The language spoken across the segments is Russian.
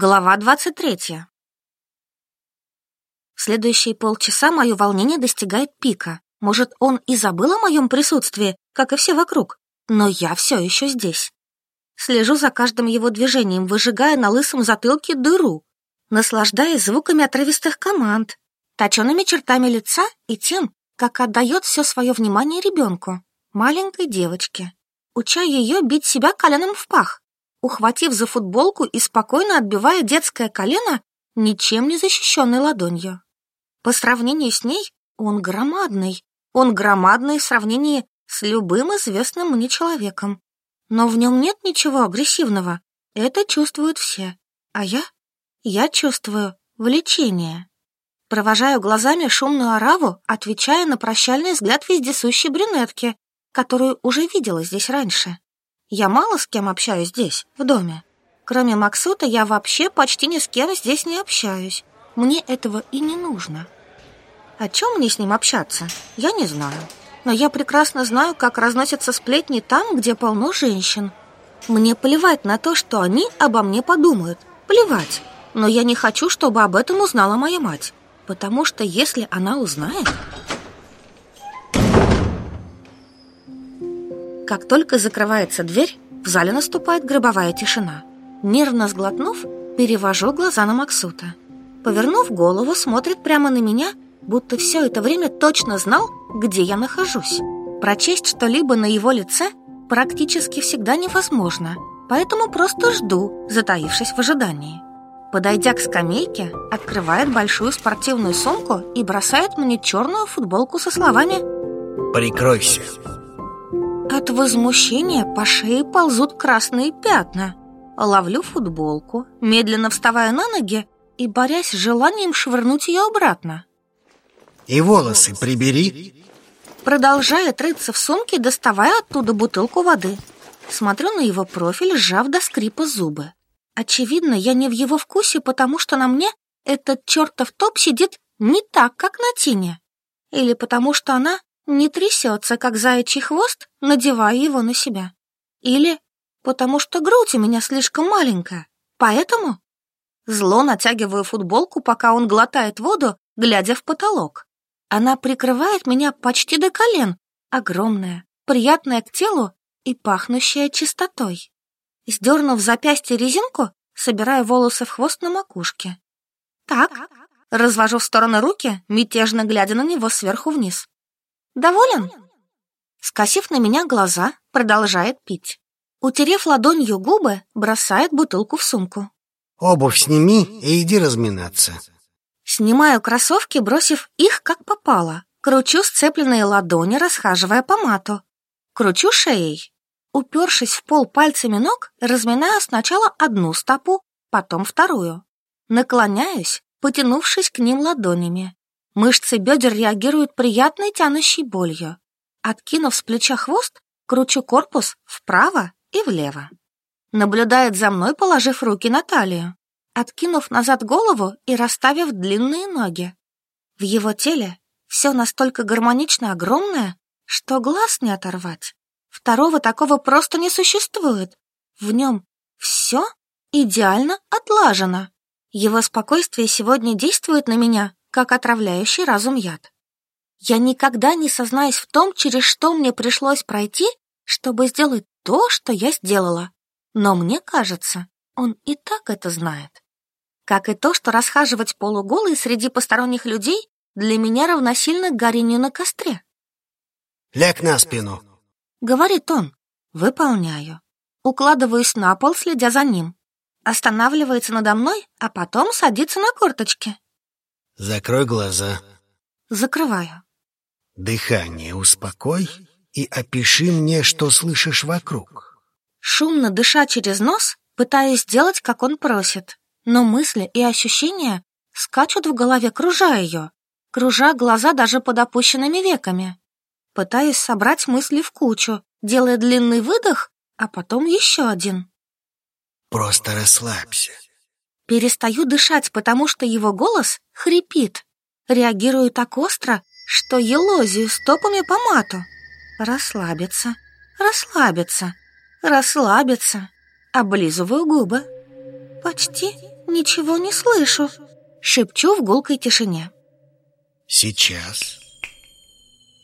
Глава 23. В следующие полчаса мое волнение достигает пика. Может, он и забыл о моем присутствии, как и все вокруг, но я все еще здесь. Слежу за каждым его движением, выжигая на лысом затылке дыру, наслаждаясь звуками отрывистых команд, точеными чертами лица и тем, как отдает все свое внимание ребенку, маленькой девочке, уча ее бить себя коленом в пах, ухватив за футболку и спокойно отбивая детское колено ничем не защищенной ладонью. По сравнению с ней он громадный. Он громадный в сравнении с любым известным мне человеком. Но в нем нет ничего агрессивного. Это чувствуют все. А я? Я чувствую влечение. Провожаю глазами шумную ораву, отвечая на прощальный взгляд вездесущей брюнетки, которую уже видела здесь раньше. Я мало с кем общаюсь здесь, в доме. Кроме Максута, я вообще почти ни с кем здесь не общаюсь. Мне этого и не нужно. О чем мне с ним общаться, я не знаю. Но я прекрасно знаю, как разносятся сплетни там, где полно женщин. Мне плевать на то, что они обо мне подумают. Плевать. Но я не хочу, чтобы об этом узнала моя мать. Потому что если она узнает... Как только закрывается дверь, в зале наступает гробовая тишина. Нервно сглотнув, перевожу глаза на Максута. Повернув голову, смотрит прямо на меня, будто все это время точно знал, где я нахожусь. Прочесть что-либо на его лице практически всегда невозможно, поэтому просто жду, затаившись в ожидании. Подойдя к скамейке, открывает большую спортивную сумку и бросает мне черную футболку со словами «Прикройся». От возмущения по шее ползут красные пятна. Ловлю футболку, медленно вставая на ноги и борясь с желанием швырнуть ее обратно. И волосы прибери. Продолжает рыться в сумке, доставая оттуда бутылку воды. Смотрю на его профиль, сжав до скрипа зубы. Очевидно, я не в его вкусе, потому что на мне этот чертов топ сидит не так, как на Тине. Или потому что она не трясется, как заячий хвост, надевая его на себя. Или потому что грудь у меня слишком маленькая, поэтому... Зло натягиваю футболку, пока он глотает воду, глядя в потолок. Она прикрывает меня почти до колен, огромная, приятная к телу и пахнущая чистотой. Сдернув запястье резинку, собираю волосы в хвост на макушке. Так, развожу в стороны руки, мятежно глядя на него сверху вниз. Доволен? Скосив на меня глаза, продолжает пить. Утерев ладонью губы, бросает бутылку в сумку. Обувь сними и иди разминаться. Снимаю кроссовки, бросив их как попало. Кручу сцепленные ладони, расхаживая по мату. Кручу шеей. Упершись в пол пальцами ног, разминаю сначала одну стопу, потом вторую. Наклоняюсь, потянувшись к ним ладонями. Мышцы бедер реагируют приятной тянущей болью. Откинув с плеча хвост, кручу корпус вправо и влево. Наблюдает за мной, положив руки на талию, откинув назад голову и расставив длинные ноги. В его теле все настолько гармонично огромное, что глаз не оторвать. Второго такого просто не существует. В нем все идеально отлажено. Его спокойствие сегодня действует на меня как отравляющий разум яд. Я никогда не сознаюсь в том, через что мне пришлось пройти, чтобы сделать то, что я сделала. Но мне кажется, он и так это знает. Как и то, что расхаживать полуголой среди посторонних людей для меня равносильно горению на костре. «Ляг на спину», — говорит он. Выполняю. Укладываюсь на пол, следя за ним. Останавливается надо мной, а потом садится на корточки. Закрой глаза. Закрываю. Дыхание успокой и опиши мне, что слышишь вокруг. Шумно дыша через нос, пытаюсь сделать, как он просит. Но мысли и ощущения скачут в голове, кружа ее, кружа глаза даже под опущенными веками. Пытаюсь собрать мысли в кучу, делая длинный выдох, а потом еще один. Просто расслабься. Перестаю дышать, потому что его голос хрипит. Реагирую так остро, что елозию стопами по мату. Расслабиться, расслабиться, расслабиться. Облизываю губы. Почти Ничего не слышу. Шепчу в гулкой тишине. Сейчас.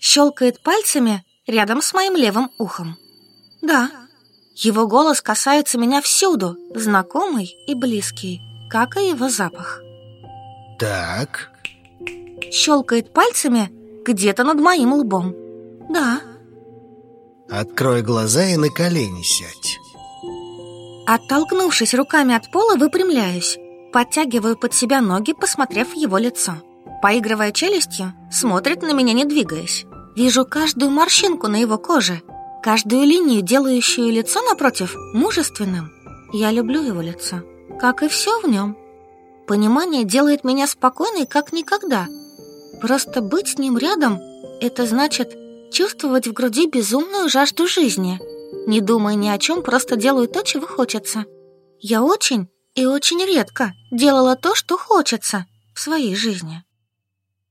Щелкает пальцами рядом с моим левым ухом. Да, его голос касается меня всюду, знакомый и близкий, как и его запах. Так. Щелкает пальцами где-то над моим лбом. Да. Открой глаза и на колени сядь. Оттолкнувшись руками от пола, выпрямляюсь. Подтягиваю под себя ноги, посмотрев в его лицо. Поигрывая челюстью, смотрит на меня, не двигаясь. Вижу каждую морщинку на его коже, каждую линию, делающую лицо напротив мужественным. Я люблю его лицо, как и все в нем. Понимание делает меня спокойной, как никогда. Просто быть с ним рядом — это значит чувствовать в груди безумную жажду жизни. Не думая ни о чем, просто делаю то, чего хочется. Я очень и очень редко делала то, что хочется в своей жизни.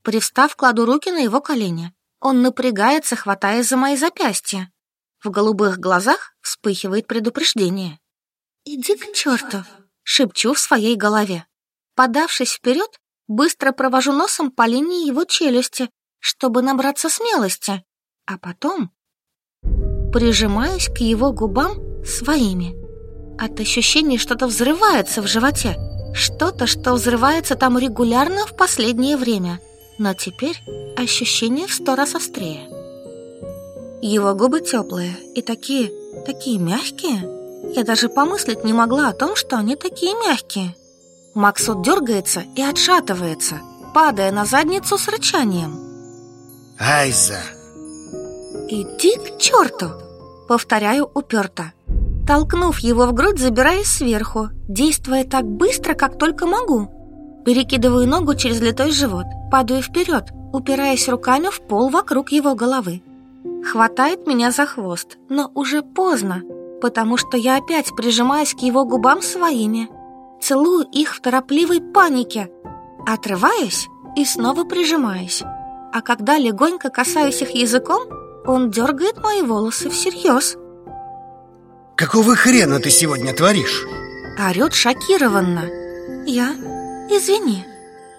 Привстав, кладу руки на его колени. Он напрягается, хватаясь за мои запястья. В голубых глазах вспыхивает предупреждение. «Иди к черту!» — шепчу в своей голове. Подавшись вперед, быстро провожу носом по линии его челюсти, чтобы набраться смелости, а потом прижимаюсь к его губам своими. От ощущения что-то взрывается в животе, что-то, что взрывается там регулярно в последнее время, но теперь ощущение в сто раз острее. Его губы теплые и такие, такие мягкие. Я даже помыслить не могла о том, что они такие мягкие. Максут дергается и отшатывается, падая на задницу с рычанием. Айза! «Иди к черту!» Повторяю уперто. Толкнув его в грудь, забираюсь сверху, действуя так быстро, как только могу. Перекидываю ногу через литой живот, падаю вперед, упираясь руками в пол вокруг его головы. Хватает меня за хвост, но уже поздно, потому что я опять прижимаюсь к его губам своими. Целую их в торопливой панике. Отрываюсь и снова прижимаюсь. А когда легонько касаюсь их языком, он дергает мои волосы всерьез. Какого хрена ты сегодня творишь? Орет шокированно. Я? Извини.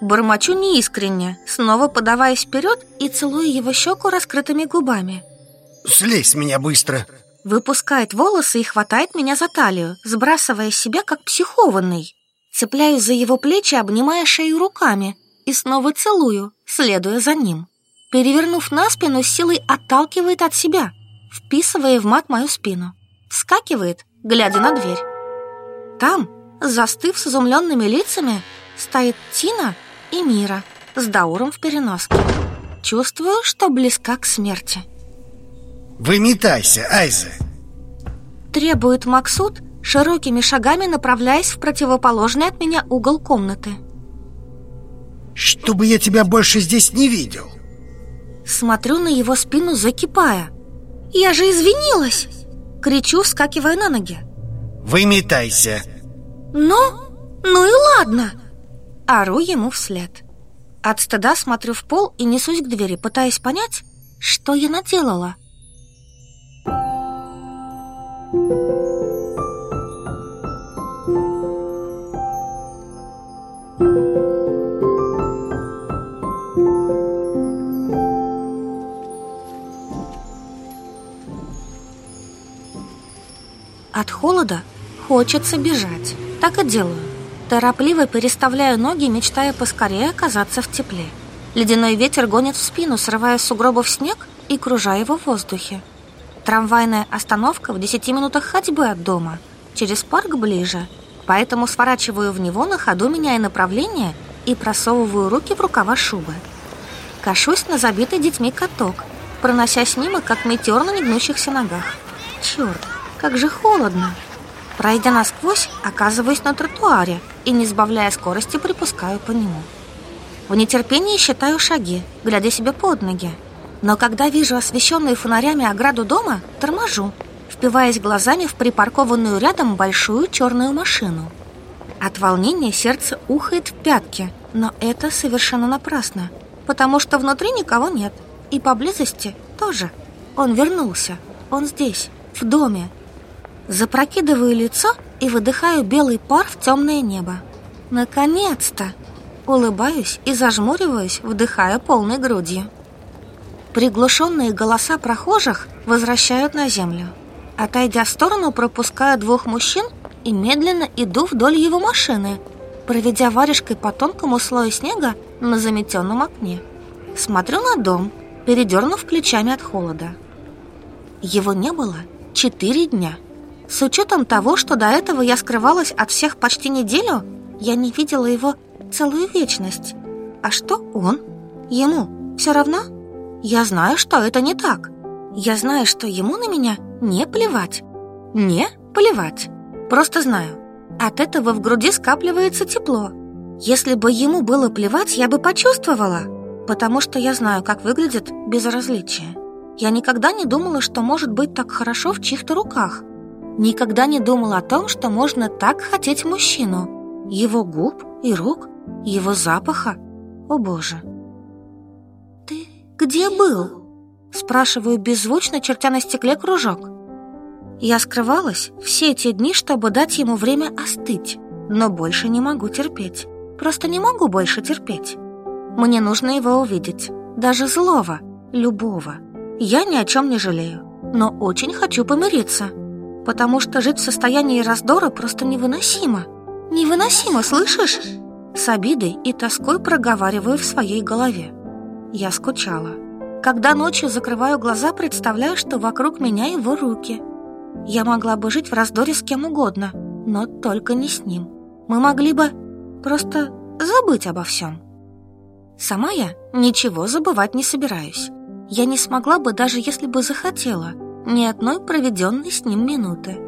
Бормочу неискренне, снова подаваясь вперед и целую его щеку раскрытыми губами. Слезь с меня быстро. Выпускает волосы и хватает меня за талию, сбрасывая себя как психованный. Цепляюсь за его плечи, обнимая шею руками, и снова целую, следуя за ним перевернув на спину, силой отталкивает от себя, вписывая в мат мою спину. Вскакивает, глядя на дверь. Там, застыв с изумленными лицами, стоит Тина и Мира с Дауром в переноске. Чувствую, что близка к смерти. Выметайся, Айза! Требует Максут, широкими шагами направляясь в противоположный от меня угол комнаты. Чтобы я тебя больше здесь не видел. Смотрю на его спину, закипая. «Я же извинилась!» Кричу, вскакивая на ноги. «Выметайся!» «Ну? Ну и ладно!» Ору ему вслед. От стыда смотрю в пол и несусь к двери, пытаясь понять, что я наделала. От холода хочется бежать. Так и делаю. Торопливо переставляю ноги, мечтая поскорее оказаться в тепле. Ледяной ветер гонит в спину, срывая с сугробов снег и кружая его в воздухе. Трамвайная остановка в 10 минутах ходьбы от дома, через парк ближе, поэтому сворачиваю в него на ходу, меняя направление и просовываю руки в рукава шубы. Кашусь на забитый детьми каток, пронося снимок, как метеор на негнущихся ногах. Черт, как же холодно. Пройдя насквозь, оказываюсь на тротуаре и, не сбавляя скорости, припускаю по нему. В нетерпении считаю шаги, глядя себе под ноги. Но когда вижу освещенную фонарями ограду дома, торможу, впиваясь глазами в припаркованную рядом большую черную машину. От волнения сердце ухает в пятки, но это совершенно напрасно, потому что внутри никого нет, и поблизости тоже. Он вернулся, он здесь, в доме, Запрокидываю лицо и выдыхаю белый пар в темное небо. Наконец-то! Улыбаюсь и зажмуриваюсь, вдыхая полной грудью. Приглушенные голоса прохожих возвращают на землю. Отойдя в сторону, пропускаю двух мужчин и медленно иду вдоль его машины, проведя варежкой по тонкому слою снега на заметенном окне. Смотрю на дом, передернув плечами от холода. Его не было четыре дня. С учетом того, что до этого я скрывалась от всех почти неделю, я не видела его целую вечность. А что он? Ему все равно? Я знаю, что это не так. Я знаю, что ему на меня не плевать. Не плевать. Просто знаю. От этого в груди скапливается тепло. Если бы ему было плевать, я бы почувствовала. Потому что я знаю, как выглядит безразличие. Я никогда не думала, что может быть так хорошо в чьих-то руках. Никогда не думала о том, что можно так хотеть мужчину. Его губ и рук, его запаха. О боже. «Ты где был?» Спрашиваю беззвучно, чертя на стекле кружок. Я скрывалась все эти дни, чтобы дать ему время остыть, но больше не могу терпеть. Просто не могу больше терпеть. Мне нужно его увидеть, даже злого, любого. Я ни о чем не жалею, но очень хочу помириться, потому что жить в состоянии раздора просто невыносимо. Невыносимо, слышишь? С обидой и тоской проговариваю в своей голове. Я скучала. Когда ночью закрываю глаза, представляю, что вокруг меня его руки – я могла бы жить в раздоре с кем угодно, но только не с ним. Мы могли бы просто забыть обо всем. Сама я ничего забывать не собираюсь. Я не смогла бы, даже если бы захотела, ни одной проведенной с ним минуты.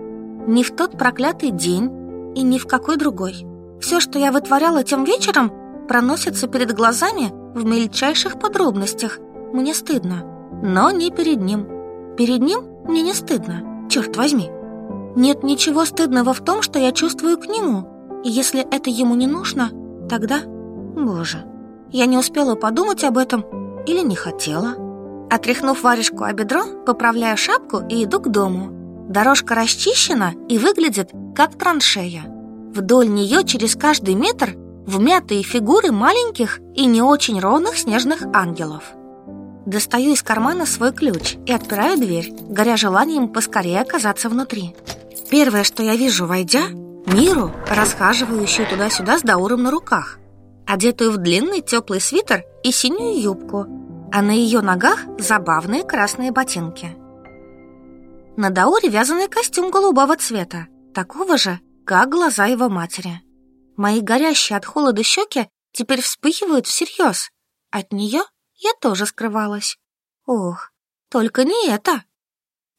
Ни в тот проклятый день и ни в какой другой. Все, что я вытворяла тем вечером, проносится перед глазами в мельчайших подробностях. Мне стыдно, но не перед ним. Перед ним мне не стыдно черт возьми. Нет ничего стыдного в том, что я чувствую к нему. И если это ему не нужно, тогда... Боже, я не успела подумать об этом или не хотела. Отряхнув варежку о бедро, поправляю шапку и иду к дому. Дорожка расчищена и выглядит как траншея. Вдоль нее через каждый метр вмятые фигуры маленьких и не очень ровных снежных ангелов. Достаю из кармана свой ключ и отпираю дверь, горя желанием поскорее оказаться внутри. Первое, что я вижу, войдя, Миру, расхаживающую туда-сюда с Дауром на руках, одетую в длинный теплый свитер и синюю юбку, а на ее ногах забавные красные ботинки. На Дауре вязаный костюм голубого цвета, такого же, как глаза его матери. Мои горящие от холода щеки теперь вспыхивают всерьез. От нее я тоже скрывалась. Ох, только не это.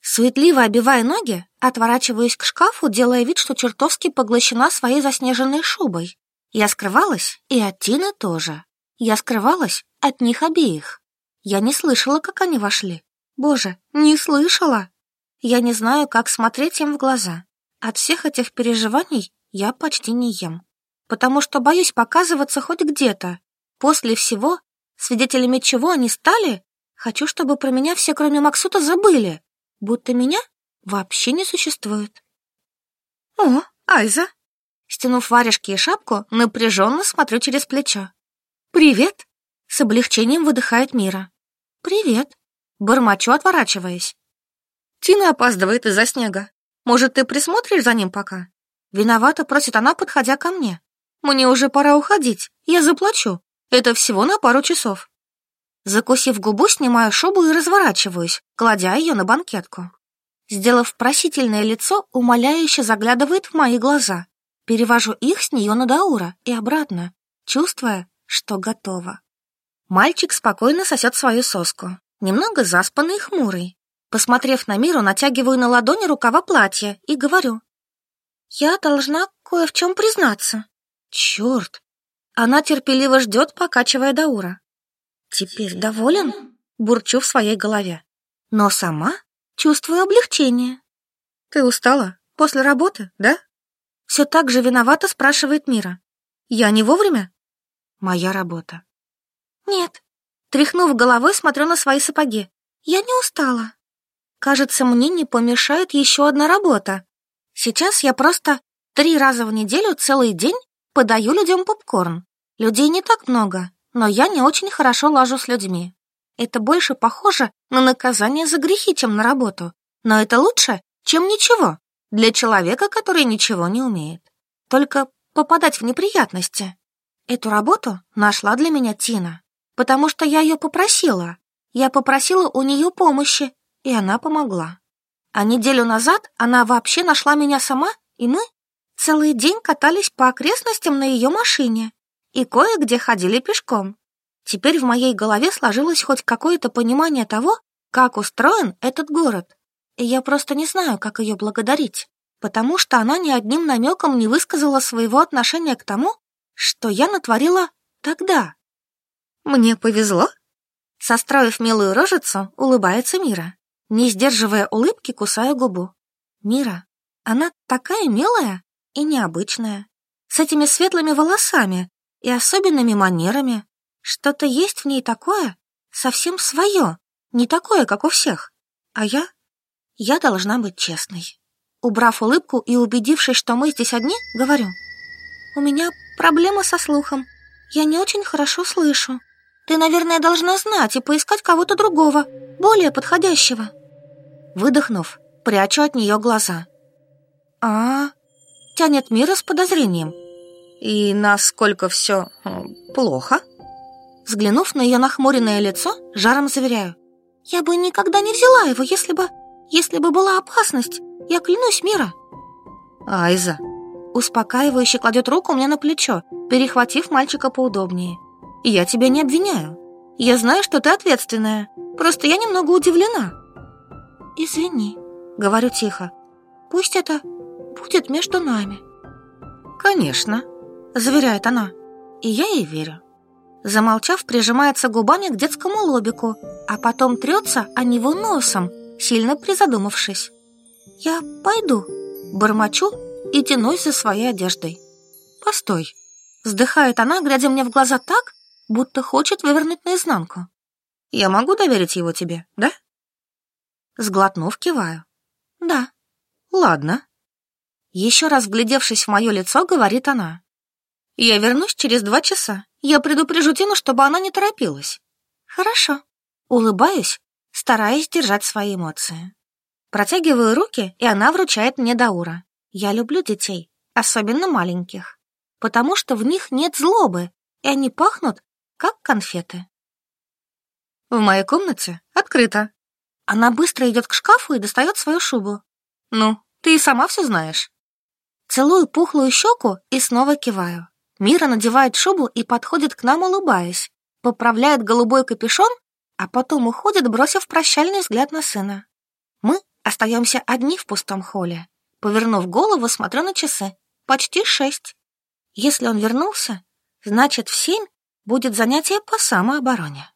Суетливо обивая ноги, отворачиваюсь к шкафу, делая вид, что чертовски поглощена своей заснеженной шубой. Я скрывалась и от Тины тоже. Я скрывалась от них обеих. Я не слышала, как они вошли. Боже, не слышала. Я не знаю, как смотреть им в глаза. От всех этих переживаний я почти не ем. Потому что боюсь показываться хоть где-то. После всего Свидетелями чего они стали? Хочу, чтобы про меня все, кроме Максута, забыли, будто меня вообще не существует. О, Айза! Стянув варежки и шапку, напряженно смотрю через плечо. «Привет!» — с облегчением выдыхает Мира. «Привет!» — бормочу, отворачиваясь. Тина опаздывает из-за снега. Может, ты присмотришь за ним пока? Виновата, просит она, подходя ко мне. Мне уже пора уходить, я заплачу. Это всего на пару часов. Закусив губу, снимаю шубу и разворачиваюсь, кладя ее на банкетку. Сделав просительное лицо, умоляюще заглядывает в мои глаза. Перевожу их с нее на Даура и обратно, чувствуя, что готова. Мальчик спокойно сосет свою соску, немного заспанный и хмурый. Посмотрев на Миру, натягиваю на ладони рукава платья и говорю. «Я должна кое в чем признаться». «Черт, она терпеливо ждет, покачивая Даура. «Теперь доволен?» — бурчу в своей голове. Но сама чувствую облегчение. «Ты устала? После работы, да?» Все так же виновата спрашивает Мира. «Я не вовремя?» «Моя работа». «Нет». Тряхнув головой, смотрю на свои сапоги. «Я не устала». Кажется, мне не помешает еще одна работа. Сейчас я просто три раза в неделю целый день подаю людям попкорн. Людей не так много, но я не очень хорошо лажу с людьми. Это больше похоже на наказание за грехи, чем на работу. Но это лучше, чем ничего для человека, который ничего не умеет. Только попадать в неприятности. Эту работу нашла для меня Тина, потому что я ее попросила. Я попросила у нее помощи, и она помогла. А неделю назад она вообще нашла меня сама, и мы целый день катались по окрестностям на ее машине и кое-где ходили пешком. Теперь в моей голове сложилось хоть какое-то понимание того, как устроен этот город. И я просто не знаю, как ее благодарить, потому что она ни одним намеком не высказала своего отношения к тому, что я натворила тогда. Мне повезло. Состроив милую рожицу, улыбается Мира. Не сдерживая улыбки, кусаю губу. Мира, она такая милая и необычная, с этими светлыми волосами и особенными манерами. Что-то есть в ней такое, совсем свое, не такое, как у всех. А я? Я должна быть честной. Убрав улыбку и убедившись, что мы здесь одни, говорю. У меня проблема со слухом. Я не очень хорошо слышу. Ты, наверное, должна знать и поискать кого-то другого, более подходящего. Выдохнув, прячу от нее глаза. А, тянет Мира с подозрением. И насколько все плохо? Взглянув на ее нахмуренное лицо, жаром заверяю. «Я бы никогда не взяла его, если бы... если бы была опасность. Я клянусь, Мира». «Айза». Успокаивающе кладет руку мне на плечо, перехватив мальчика поудобнее. «Я тебя не обвиняю. Я знаю, что ты ответственная. Просто я немного удивлена». «Извини», — говорю тихо. «Пусть это будет между нами». «Конечно», — заверяет она. И я ей верю. Замолчав, прижимается губами к детскому лобику, а потом трется о него носом, сильно призадумавшись. «Я пойду», — бормочу и тянусь за своей одеждой. «Постой», — вздыхает она, глядя мне в глаза так, будто хочет вывернуть наизнанку. «Я могу доверить его тебе, да?» Сглотнув, киваю. «Да». «Ладно». Еще раз вглядевшись в мое лицо, говорит она. «Я вернусь через два часа. Я предупрежу Тину, чтобы она не торопилась. Хорошо. Улыбаюсь, стараясь держать свои эмоции. Протягиваю руки, и она вручает мне Даура. Я люблю детей, особенно маленьких, потому что в них нет злобы, и они пахнут, как конфеты. В моей комнате открыто. Она быстро идет к шкафу и достает свою шубу. Ну, ты и сама все знаешь. Целую пухлую щеку и снова киваю. Мира надевает шубу и подходит к нам, улыбаясь, поправляет голубой капюшон, а потом уходит, бросив прощальный взгляд на сына. Мы остаемся одни в пустом холле. Повернув голову, смотрю на часы. Почти шесть. Если он вернулся, значит, в семь будет занятие по самообороне.